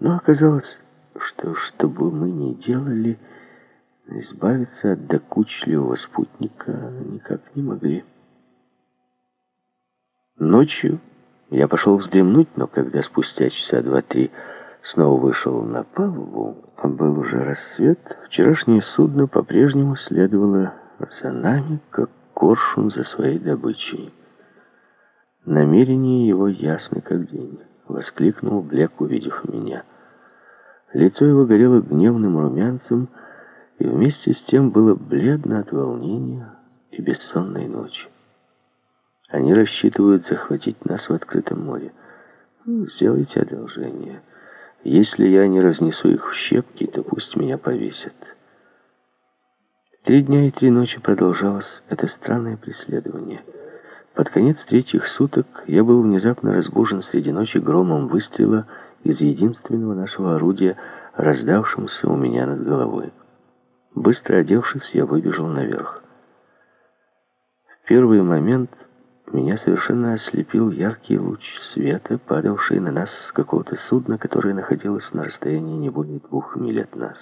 Но оказалось, что, что бы мы ни делали, избавиться от докучливого спутника никак не могли. Ночью я пошел вздремнуть, но когда спустя часа два-три снова вышел на палубу, а был уже рассвет, вчерашнее судно по-прежнему следовало за нами, как коршун за своей добычей. Намерение его ясно как день, воскликнул Блек, увидев меня. Лицо его горело гневным румянцем, и вместе с тем было бледно от волнения и бессонной ночи. Они рассчитывают захватить нас в открытом море. Ну, сделайте одолжение. Если я не разнесу их в щепки, то пусть меня повесят. Три дня и три ночи продолжалось это странное преследование. Под конец третьих суток я был внезапно разбужен среди ночи громом выстрела из единственного нашего орудия, раздавшимся у меня над головой. Быстро одевшись, я выбежал наверх. В первый момент меня совершенно ослепил яркий луч света, падавший на нас с какого-то судна, которое находилось на расстоянии не более двух миль от нас.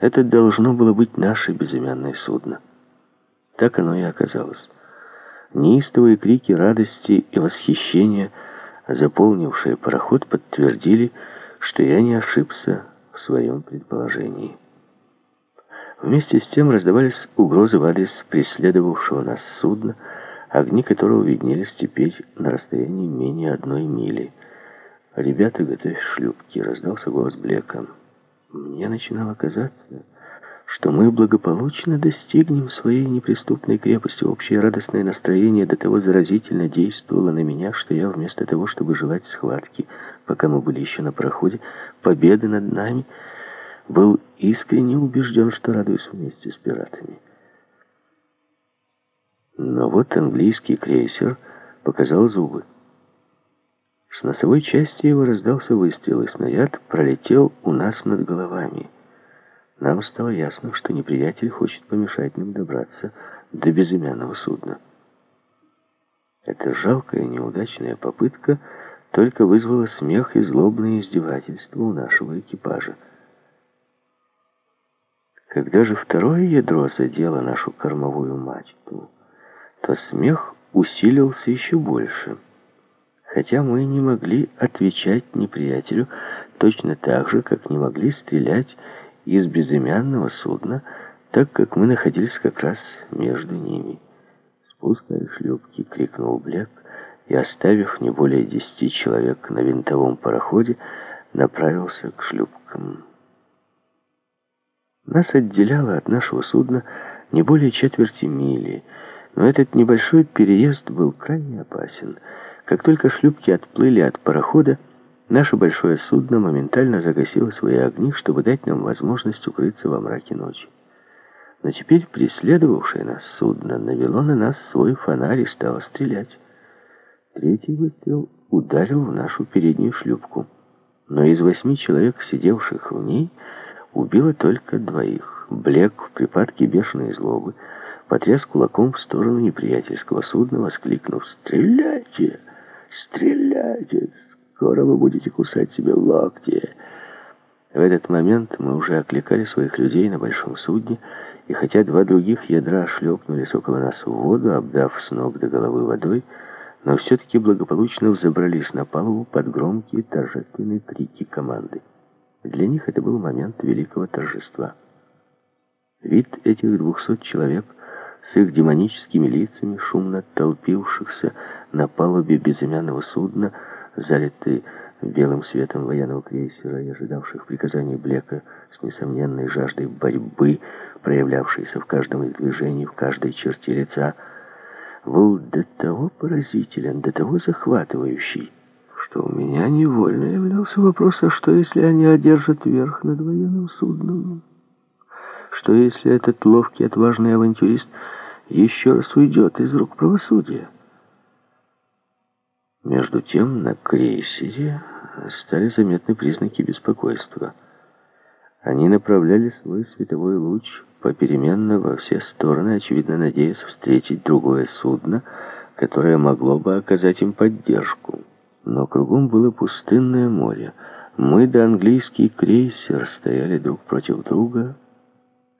Это должно было быть наше безымянное судно. Так оно и оказалось. Неистовые крики радости и восхищения, заполнившие пароход, подтвердили, что я не ошибся в своем предположении. Вместе с тем раздавались угрозы в адрес преследовавшего нас судна, огни которого виднелись теперь на расстоянии менее одной мили. «Ребята, готовь шлюпки!» — раздался голос Блека. Мне начинало казаться, что мы благополучно достигнем своей неприступной крепости. Общее радостное настроение до того заразительно действовало на меня, что я вместо того, чтобы желать схватки, пока мы были еще на проходе, победы над нами, был искренне убежден, что радуюсь вместе с пиратами. Но вот английский крейсер показал зубы. С носовой части его раздался выстрел, и снаряд пролетел у нас над головами. Нам стало ясно, что неприятель хочет помешать нам добраться до безымянного судна. Эта жалкая неудачная попытка только вызвала смех и злобное издевательство у нашего экипажа. Когда же второе ядро задело нашу кормовую мачту, то смех усилился еще больше. Хотя мы не могли отвечать неприятелю точно так же, как не могли стрелять из безымянного судна, так как мы находились как раз между ними. «Спускай шлюпки!» — крикнул Блек, и, оставив не более десяти человек на винтовом пароходе, направился к шлюпкам. Нас отделяло от нашего судна не более четверти мили — но этот небольшой переезд был крайне опасен. Как только шлюпки отплыли от парохода, наше большое судно моментально загасило свои огни, чтобы дать нам возможность укрыться во мраке ночи. Но теперь преследовавшее нас судно навело на нас свой фонарь и стало стрелять. Третий выстрел ударил в нашу переднюю шлюпку. Но из восьми человек, сидевших в ней, убило только двоих. Блек в припадке бешеной злобы — потряс кулаком в сторону неприятельского судна, воскликнув «Стреляйте! Стреляйте! Скоро вы будете кусать себе локти!» В этот момент мы уже окликали своих людей на большом судне, и хотя два других ядра шлепнулись около нас в воду, обдав с ног до головы водой, но все-таки благополучно взобрались на палубу под громкие торжественные крики команды. Для них это был момент великого торжества. Вид этих двухсот человек с их демоническими лицами, шумно толпившихся на палубе безымянного судна, залитые белым светом военного крейсера и ожидавших приказаний Блека с несомненной жаждой борьбы, проявлявшейся в каждом движении, в каждой черте лица, был до того поразителен, до того захватывающий, что у меня невольно являлся вопрос, а что, если они одержат верх над военным судном? Что, если этот ловкий, отважный авантюрист еще раз уйдет из рук правосудия. Между тем на крейсере стали заметны признаки беспокойства. Они направляли свой световой луч попеременно во все стороны, очевидно надеясь встретить другое судно, которое могло бы оказать им поддержку. Но кругом было пустынное море. Мы да английский крейсер стояли друг против друга,